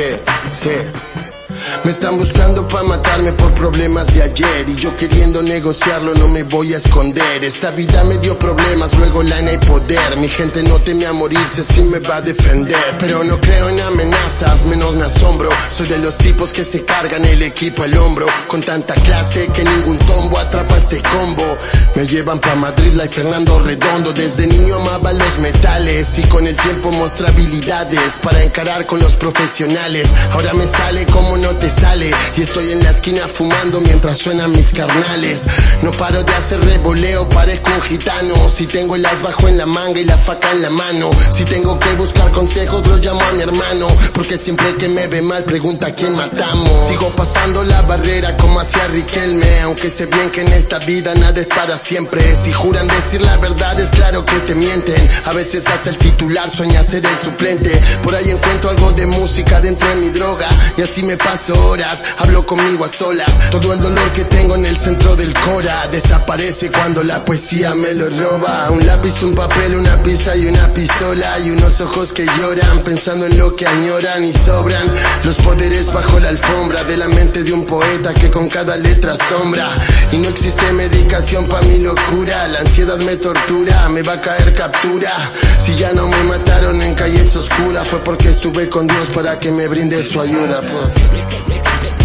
Yeah, yeah. Matarme por problemas de ayer. Y yo queriendo negociarlo no me voy a esconder. Esta vida me dio problemas, luego lana y poder. Mi gente no teme a morirse, si me va a defender. Pero no creo en amenazas, menos me asombro. Soy de los tipos que se cargan el equipo al hombro. Con tanta clase que ningún tombo atrapa este combo. Me llevan pa' Madrid like Fernando Redondo. Desde niño amaba los metales Y con el tiempo mostré habilidades Para encarar con los profesionales. Ahora me sale como no te Y estoy en la esquina fumando mientras suenan mis carnales. No paro de hacer revoleo, parezco un gitano. Si tengo el as bajo en la manga y la faca en la mano. Si tengo que buscar consejos lo llamo a mi hermano. Porque siempre que me ve mal pregunta quién matamos. Sigo pasando la barrera como hacia Riquelme. Aunque sé bien que en esta vida nada es para siempre. Si juran decir la verdad es claro que te mienten. A veces hasta el titular sueña ser el suplente. Por ahí encuentro algo de música dentro de mi droga Y así me paso horas, hablo conmigo a solas. Todo el dolor que tengo en el centro del cora Desaparece cuando la poesía me lo roba. Un lápiz, un papel, una pizza y una pistola. Y unos ojos que lloran pensando en lo que añoran y sobran. Los poderes bajo la alfombra de la mente de un poeta que con cada letra asombra. Y no existe medicación pa' mi locura. La ansiedad me tortura, me va a caer captura. Si ya no me oscuras Fue porque estuve con Dios para que me brinde su ayuda pues.